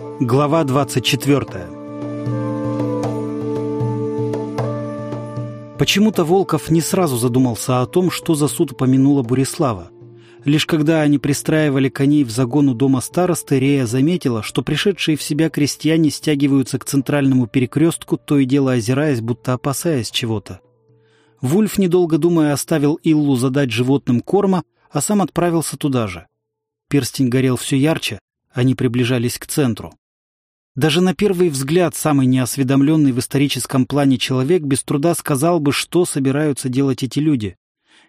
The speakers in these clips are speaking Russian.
Глава 24 Почему-то Волков не сразу задумался о том, что за суд упомянула Бурислава. Лишь когда они пристраивали коней в загон у дома старосты, Рея заметила, что пришедшие в себя крестьяне стягиваются к центральному перекрестку, то и дело озираясь, будто опасаясь чего-то. Вульф, недолго думая, оставил Иллу задать животным корма, а сам отправился туда же. Перстень горел все ярче, они приближались к центру. Даже на первый взгляд самый неосведомленный в историческом плане человек без труда сказал бы, что собираются делать эти люди.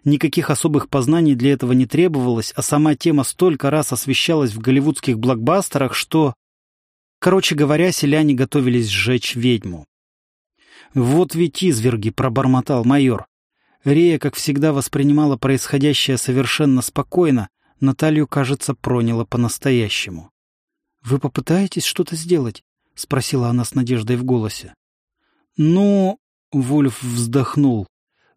Никаких особых познаний для этого не требовалось, а сама тема столько раз освещалась в голливудских блокбастерах, что... Короче говоря, селяне готовились сжечь ведьму. «Вот ведь изверги», — пробормотал майор. Рея, как всегда, воспринимала происходящее совершенно спокойно, Наталью, кажется, проняло по-настоящему. «Вы попытаетесь что-то сделать?» — спросила она с надеждой в голосе. «Ну...» — Вульф вздохнул.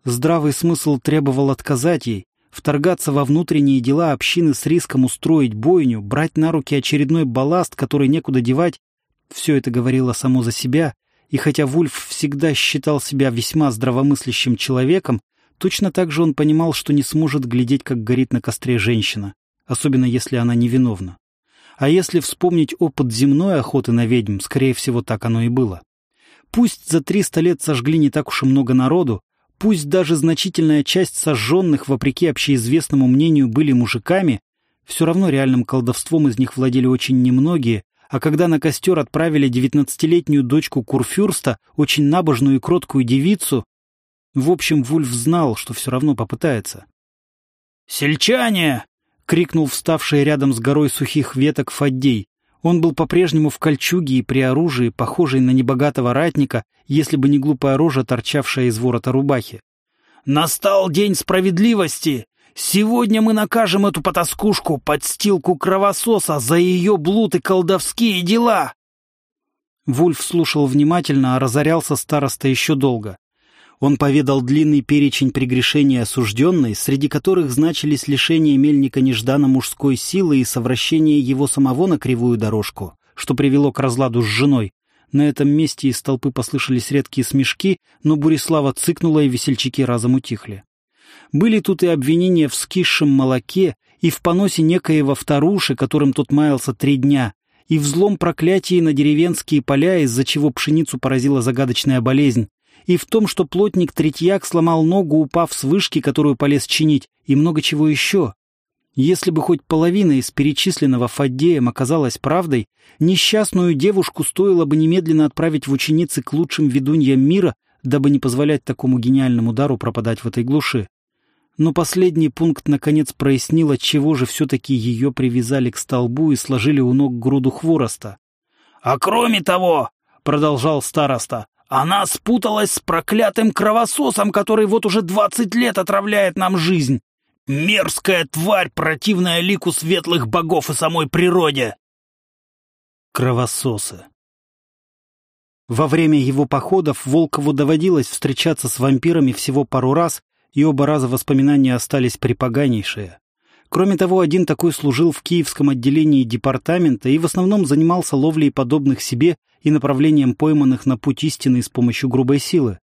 Здравый смысл требовал отказать ей, вторгаться во внутренние дела общины с риском устроить бойню, брать на руки очередной балласт, который некуда девать. Все это говорило само за себя, и хотя Вульф всегда считал себя весьма здравомыслящим человеком, точно так же он понимал, что не сможет глядеть, как горит на костре женщина, особенно если она невиновна. А если вспомнить опыт земной охоты на ведьм, скорее всего, так оно и было. Пусть за триста лет сожгли не так уж и много народу, пусть даже значительная часть сожженных, вопреки общеизвестному мнению, были мужиками, все равно реальным колдовством из них владели очень немногие, а когда на костер отправили девятнадцатилетнюю дочку Курфюрста, очень набожную и кроткую девицу, в общем, Вульф знал, что все равно попытается. «Сельчане!» — крикнул вставший рядом с горой сухих веток Фаддей. Он был по-прежнему в кольчуге и при оружии, похожий на небогатого ратника, если бы не глупая рожа, торчавшая из ворота рубахи. «Настал день справедливости! Сегодня мы накажем эту потаскушку, подстилку кровососа, за ее блуд и колдовские дела!» Вульф слушал внимательно, а разорялся староста еще долго. Он поведал длинный перечень прегрешений осужденной, среди которых значились лишение мельника нежданно мужской силы и совращение его самого на кривую дорожку, что привело к разладу с женой. На этом месте из толпы послышались редкие смешки, но Бурислава цыкнула, и весельчаки разом утихли. Были тут и обвинения в скисшем молоке, и в поносе некоего вторуши, которым тот маялся три дня, и в злом проклятии на деревенские поля, из-за чего пшеницу поразила загадочная болезнь, и в том, что плотник Третьяк сломал ногу, упав с вышки, которую полез чинить, и много чего еще. Если бы хоть половина из перечисленного Фаддеем оказалась правдой, несчастную девушку стоило бы немедленно отправить в ученицы к лучшим ведуньям мира, дабы не позволять такому гениальному дару пропадать в этой глуши. Но последний пункт наконец прояснил, чего же все-таки ее привязали к столбу и сложили у ног груду хвороста. «А кроме того», — продолжал староста, она спуталась с проклятым кровососом, который вот уже двадцать лет отравляет нам жизнь. Мерзкая тварь, противная лику светлых богов и самой природе. Кровососы. Во время его походов Волкову доводилось встречаться с вампирами всего пару раз, и оба раза воспоминания остались припоганейшие. Кроме того, один такой служил в киевском отделении департамента и в основном занимался ловлей подобных себе и направлением пойманных на путь истины с помощью грубой силы.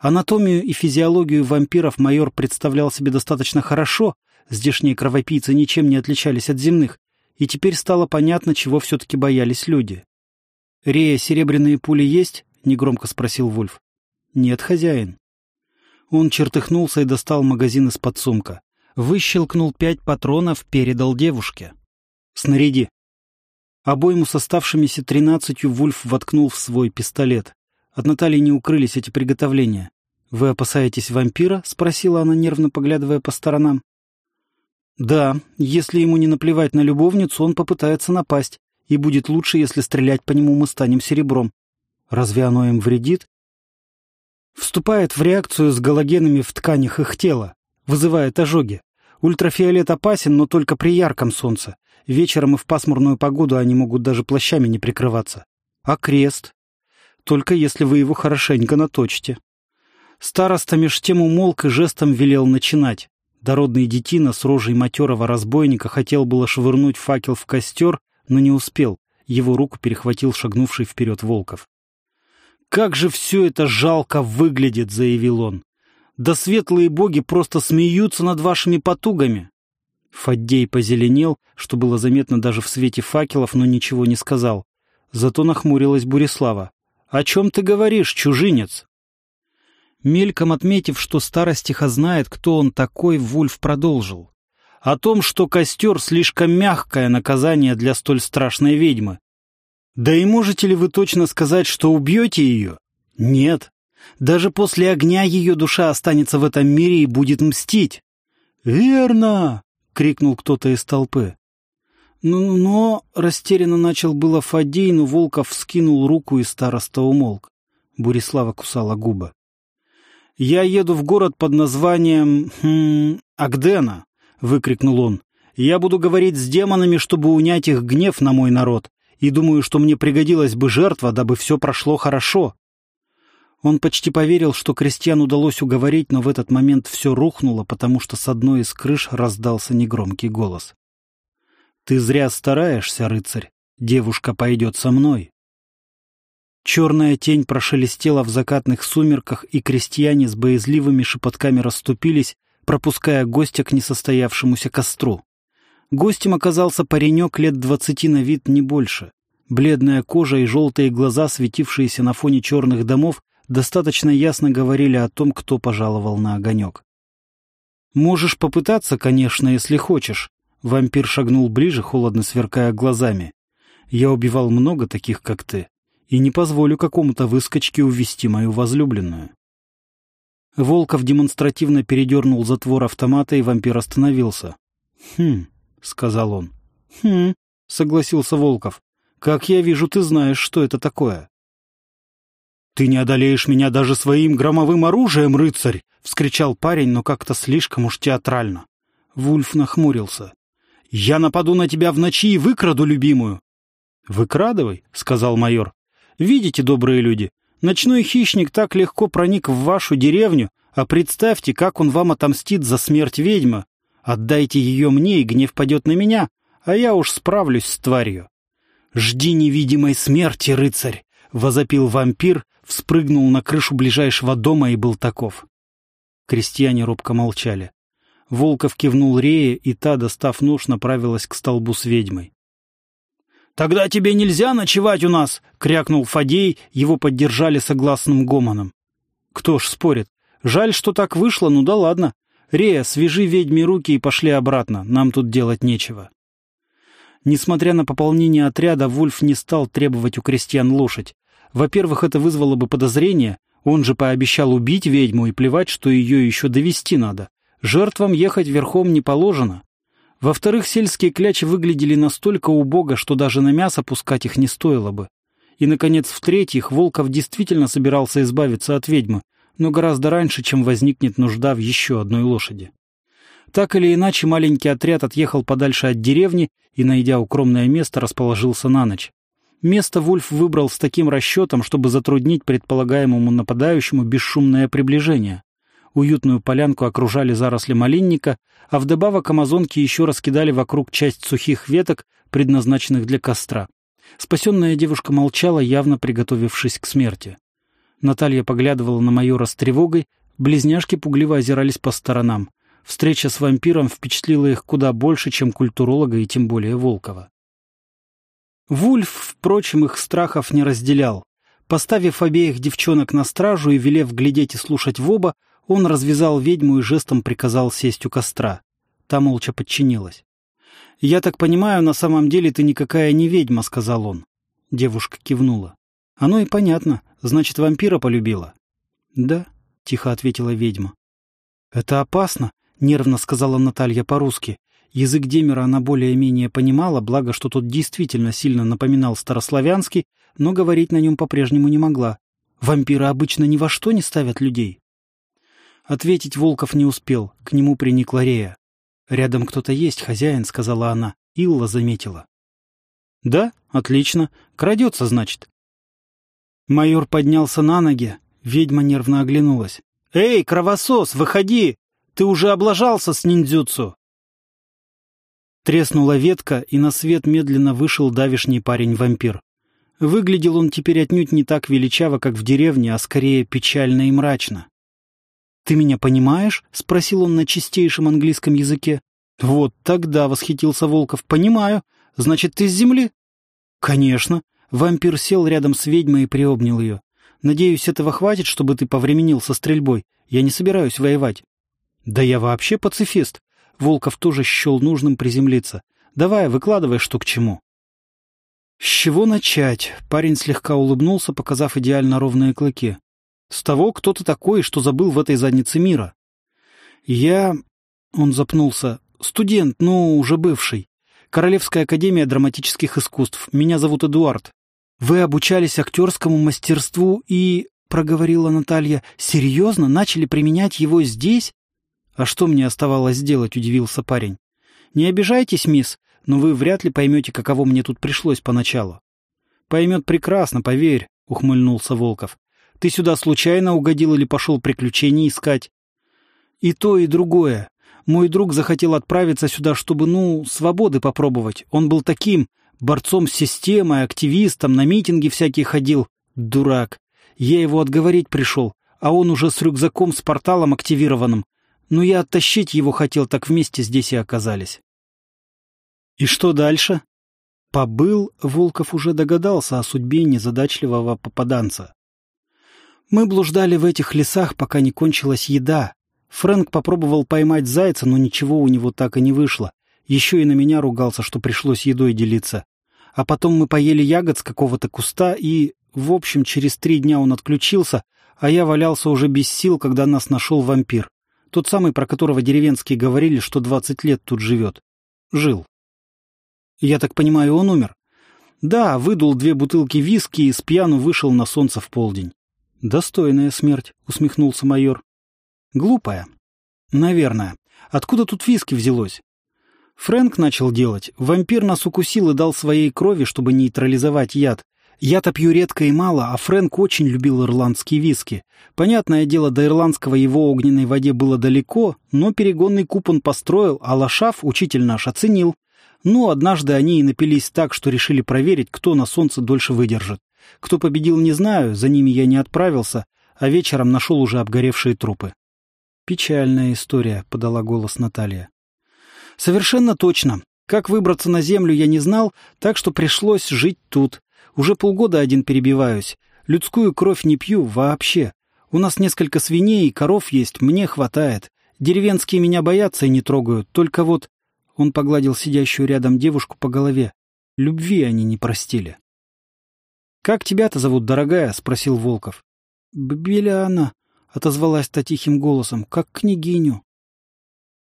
Анатомию и физиологию вампиров майор представлял себе достаточно хорошо, здешние кровопийцы ничем не отличались от земных, и теперь стало понятно, чего все-таки боялись люди. «Рея, серебряные пули есть?» — негромко спросил Вульф. «Нет, хозяин». Он чертыхнулся и достал магазин из-под сумка. Выщелкнул пять патронов, передал девушке. «Снаряди». Обойму с оставшимися тринадцатью Вульф воткнул в свой пистолет. От Натальи не укрылись эти приготовления. «Вы опасаетесь вампира?» — спросила она, нервно поглядывая по сторонам. «Да, если ему не наплевать на любовницу, он попытается напасть, и будет лучше, если стрелять по нему мы станем серебром. Разве оно им вредит?» Вступает в реакцию с галогенами в тканях их тела, вызывает ожоги. Ультрафиолет опасен, но только при ярком солнце. Вечером и в пасмурную погоду они могут даже плащами не прикрываться. А крест? Только если вы его хорошенько наточите. Староста меж тем умолк и жестом велел начинать. Дородный детина с рожей матерого разбойника хотел было швырнуть факел в костер, но не успел. Его руку перехватил шагнувший вперед Волков. «Как же все это жалко выглядит!» — заявил он. «Да светлые боги просто смеются над вашими потугами!» Фаддей позеленел, что было заметно даже в свете факелов, но ничего не сказал. Зато нахмурилась Бурислава. «О чем ты говоришь, чужинец?» Мельком отметив, что старостиха знает, кто он такой, Вульф продолжил. «О том, что костер — слишком мягкое наказание для столь страшной ведьмы. Да и можете ли вы точно сказать, что убьете ее? Нет. Даже после огня ее душа останется в этом мире и будет мстить». «Верно!» — крикнул кто-то из толпы. «Но...», но растерянно начал было Фадей, но Волков вскинул руку, и староста умолк. Бурислава кусала губы. «Я еду в город под названием... Хм, Агдена!» — выкрикнул он. «Я буду говорить с демонами, чтобы унять их гнев на мой народ, и думаю, что мне пригодилась бы жертва, дабы все прошло хорошо». Он почти поверил, что крестьян удалось уговорить, но в этот момент все рухнуло, потому что с одной из крыш раздался негромкий голос. «Ты зря стараешься, рыцарь. Девушка пойдет со мной». Черная тень прошелестела в закатных сумерках, и крестьяне с боязливыми шепотками расступились, пропуская гостя к несостоявшемуся костру. Гостем оказался паренек лет двадцати на вид, не больше. Бледная кожа и желтые глаза, светившиеся на фоне черных домов, достаточно ясно говорили о том, кто пожаловал на огонек. «Можешь попытаться, конечно, если хочешь», — вампир шагнул ближе, холодно сверкая глазами. «Я убивал много таких, как ты, и не позволю какому-то выскочке увести мою возлюбленную». Волков демонстративно передернул затвор автомата, и вампир остановился. «Хм», — сказал он. «Хм», — согласился Волков. «Как я вижу, ты знаешь, что это такое». «Ты не одолеешь меня даже своим громовым оружием, рыцарь!» — вскричал парень, но как-то слишком уж театрально. Вульф нахмурился. «Я нападу на тебя в ночи и выкраду любимую!» «Выкрадывай», — сказал майор. «Видите, добрые люди, ночной хищник так легко проник в вашу деревню, а представьте, как он вам отомстит за смерть ведьмы. Отдайте ее мне, и гнев падет на меня, а я уж справлюсь с тварью». «Жди невидимой смерти, рыцарь!» — возопил вампир, вспрыгнул на крышу ближайшего дома и был таков. Крестьяне робко молчали. Волков кивнул Рее, и та, достав нож, направилась к столбу с ведьмой. «Тогда тебе нельзя ночевать у нас!» — крякнул Фадей, его поддержали согласным гомоном. «Кто ж спорит? Жаль, что так вышло, ну да ладно. Рея, свяжи ведьме руки и пошли обратно, нам тут делать нечего». Несмотря на пополнение отряда, Вульф не стал требовать у крестьян лошадь. Во-первых, это вызвало бы подозрение. Он же пообещал убить ведьму и плевать, что ее еще довести надо. Жертвам ехать верхом не положено. Во-вторых, сельские клячи выглядели настолько убого, что даже на мясо пускать их не стоило бы. И, наконец, в-третьих, Волков действительно собирался избавиться от ведьмы, но гораздо раньше, чем возникнет нужда в еще одной лошади. Так или иначе, маленький отряд отъехал подальше от деревни и, найдя укромное место, расположился на ночь. Место Вульф выбрал с таким расчетом, чтобы затруднить предполагаемому нападающему бесшумное приближение. Уютную полянку окружали заросли малинника, а вдобавок амазонки еще раскидали вокруг часть сухих веток, предназначенных для костра. Спасенная девушка молчала, явно приготовившись к смерти. Наталья поглядывала на майора с тревогой, близняшки пугливо озирались по сторонам. Встреча с вампиром впечатлила их куда больше, чем культуролога и тем более Волкова. Вульф, впрочем, их страхов не разделял. Поставив обеих девчонок на стражу и велев глядеть и слушать в оба, он развязал ведьму и жестом приказал сесть у костра. Та молча подчинилась. «Я так понимаю, на самом деле ты никакая не ведьма», — сказал он. Девушка кивнула. «Оно и понятно. Значит, вампира полюбила?» «Да», — тихо ответила ведьма. «Это опасно», — нервно сказала Наталья по-русски. Язык Демера она более-менее понимала, благо, что тот действительно сильно напоминал старославянский, но говорить на нем по-прежнему не могла. Вампиры обычно ни во что не ставят людей. Ответить Волков не успел, к нему приникла Рея. «Рядом кто-то есть, хозяин», — сказала она. Илла заметила. «Да, отлично. Крадется, значит». Майор поднялся на ноги, ведьма нервно оглянулась. «Эй, кровосос, выходи! Ты уже облажался с ниндзюцу!» Треснула ветка, и на свет медленно вышел давишний парень-вампир. Выглядел он теперь отнюдь не так величаво, как в деревне, а скорее печально и мрачно. «Ты меня понимаешь?» — спросил он на чистейшем английском языке. «Вот тогда», — восхитился Волков, — «понимаю. Значит, ты с земли?» «Конечно». Вампир сел рядом с ведьмой и приобнял ее. «Надеюсь, этого хватит, чтобы ты повременил со стрельбой. Я не собираюсь воевать». «Да я вообще пацифист». Волков тоже счел нужным приземлиться. «Давай, выкладывай, что к чему». «С чего начать?» Парень слегка улыбнулся, показав идеально ровные клыки. «С того, кто ты такой, что забыл в этой заднице мира». «Я...» Он запнулся. «Студент, ну, уже бывший. Королевская академия драматических искусств. Меня зовут Эдуард. Вы обучались актерскому мастерству и...» проговорила Наталья. «Серьезно? Начали применять его здесь?» «А что мне оставалось сделать?» — удивился парень. «Не обижайтесь, мисс но вы вряд ли поймете, каково мне тут пришлось поначалу. Поймет прекрасно, поверь, — ухмыльнулся Волков. Ты сюда случайно угодил или пошел приключений искать? И то, и другое. Мой друг захотел отправиться сюда, чтобы, ну, свободы попробовать. Он был таким, борцом с системой, активистом, на митинги всякие ходил. Дурак. Я его отговорить пришел, а он уже с рюкзаком с порталом активированным. Но я оттащить его хотел, так вместе здесь и оказались. И что дальше? Побыл, Волков уже догадался о судьбе незадачливого попаданца. Мы блуждали в этих лесах, пока не кончилась еда. Фрэнк попробовал поймать зайца, но ничего у него так и не вышло. Еще и на меня ругался, что пришлось едой делиться. А потом мы поели ягод с какого-то куста, и, в общем, через три дня он отключился, а я валялся уже без сил, когда нас нашел вампир. Тот самый, про которого деревенские говорили, что двадцать лет тут живет. Жил. Я так понимаю, он умер? Да, выдул две бутылки виски и с пьяну вышел на солнце в полдень. Достойная смерть, усмехнулся майор. Глупая. Наверное. Откуда тут виски взялось? Фрэнк начал делать. Вампир нас укусил и дал своей крови, чтобы нейтрализовать яд. Я-то пью редко и мало, а Фрэнк очень любил ирландские виски. Понятное дело, до ирландского его огненной воде было далеко, но перегонный куб он построил, а лошав учитель наш оценил. Ну, однажды они и напились так, что решили проверить, кто на солнце дольше выдержит. Кто победил, не знаю, за ними я не отправился, а вечером нашел уже обгоревшие трупы. «Печальная история», — подала голос Наталья. «Совершенно точно. Как выбраться на землю, я не знал, так что пришлось жить тут. Уже полгода один перебиваюсь. Людскую кровь не пью вообще. У нас несколько свиней и коров есть, мне хватает. Деревенские меня боятся и не трогают, только вот он погладил сидящую рядом девушку по голове. Любви они не простили. «Как тебя-то зовут, дорогая?» — спросил Волков. «Беляна», — отозвалась та тихим голосом, — «как княгиню».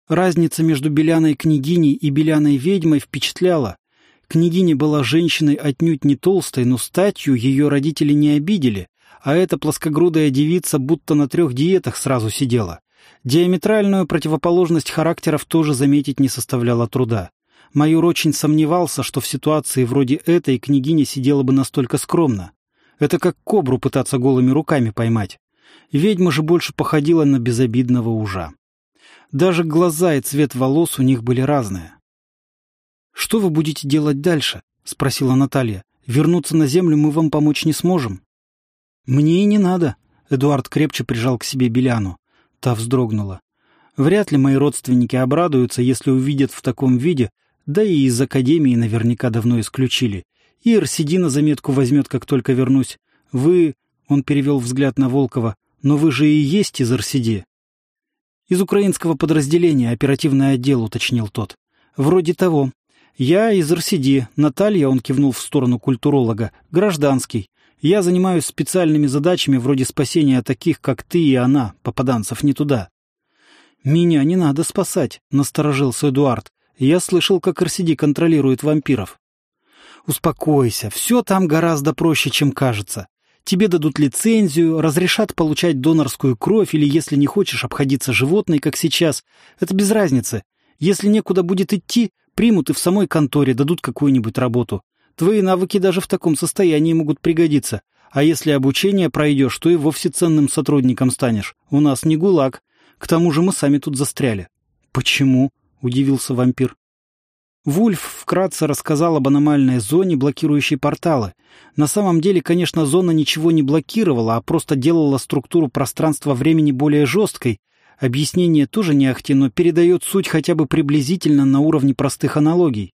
Разница между Беляной княгиней и Беляной ведьмой впечатляла. Княгиня была женщиной отнюдь не толстой, но статью ее родители не обидели, а эта плоскогрудая девица будто на трех диетах сразу сидела. Диаметральную противоположность характеров тоже заметить не составляло труда. Майор очень сомневался, что в ситуации вроде этой княгиня сидела бы настолько скромно. Это как кобру пытаться голыми руками поймать. Ведьма же больше походила на безобидного ужа. Даже глаза и цвет волос у них были разные. «Что вы будете делать дальше?» — спросила Наталья. «Вернуться на землю мы вам помочь не сможем». «Мне и не надо», — Эдуард крепче прижал к себе Беляну. Та вздрогнула. Вряд ли мои родственники обрадуются, если увидят в таком виде, да и из академии наверняка давно исключили. И Арсидина заметку возьмет, как только вернусь. Вы... Он перевел взгляд на Волкова. Но вы же и есть из Арсиди. Из украинского подразделения, оперативный отдел, уточнил тот. Вроде того. Я из Арсиди. Наталья, он кивнул в сторону культуролога, гражданский. Я занимаюсь специальными задачами вроде спасения таких, как ты и она, попаданцев не туда. Меня не надо спасать, насторожился Эдуард. Я слышал, как РСД контролирует вампиров. Успокойся, все там гораздо проще, чем кажется. Тебе дадут лицензию, разрешат получать донорскую кровь или, если не хочешь обходиться животной, как сейчас. Это без разницы. Если некуда будет идти, примут и в самой конторе дадут какую-нибудь работу. Твои навыки даже в таком состоянии могут пригодиться. А если обучение пройдешь, то и вовсе ценным сотрудником станешь. У нас не гулаг. К тому же мы сами тут застряли». «Почему?» — удивился вампир. Вульф вкратце рассказал об аномальной зоне, блокирующей порталы. На самом деле, конечно, зона ничего не блокировала, а просто делала структуру пространства-времени более жесткой. Объяснение тоже не ахти, но передает суть хотя бы приблизительно на уровне простых аналогий.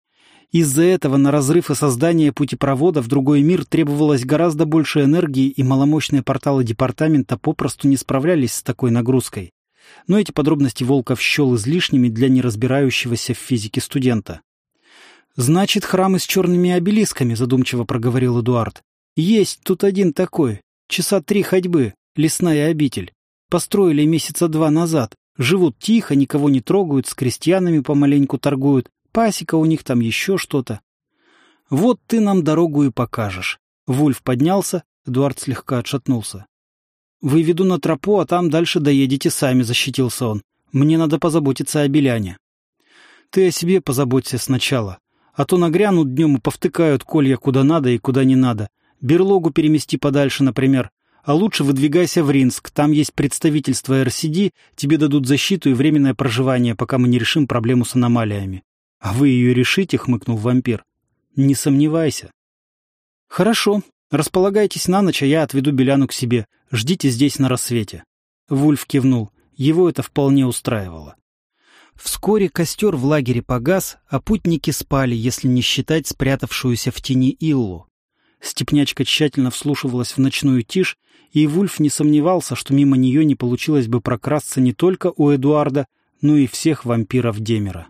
Из-за этого на разрыв и создание путепровода в другой мир требовалось гораздо больше энергии, и маломощные порталы департамента попросту не справлялись с такой нагрузкой. Но эти подробности Волков счел излишними для неразбирающегося в физике студента. «Значит, храмы с черными обелисками», — задумчиво проговорил Эдуард. «Есть тут один такой. Часа три ходьбы. Лесная обитель. Построили месяца два назад. Живут тихо, никого не трогают, с крестьянами помаленьку торгуют. Пасека у них там еще что-то. Вот ты нам дорогу и покажешь». Вульф поднялся, Эдуард слегка отшатнулся. «Выведу на тропу, а там дальше доедете сами», — защитился он. «Мне надо позаботиться о Беляне». «Ты о себе позаботься сначала. А то нагрянут днем и повтыкают колья куда надо и куда не надо. Берлогу перемести подальше, например. А лучше выдвигайся в Ринск, там есть представительство РСД, тебе дадут защиту и временное проживание, пока мы не решим проблему с аномалиями. А вы ее решите, хмыкнул вампир. Не сомневайся. Хорошо, располагайтесь на ночь, а я отведу Беляну к себе. Ждите здесь на рассвете. Вульф кивнул. Его это вполне устраивало. Вскоре костер в лагере погас, а путники спали, если не считать спрятавшуюся в тени Иллу. Степнячка тщательно вслушивалась в ночную тишь, и Вульф не сомневался, что мимо нее не получилось бы прокрасться не только у Эдуарда, но и всех вампиров Демера.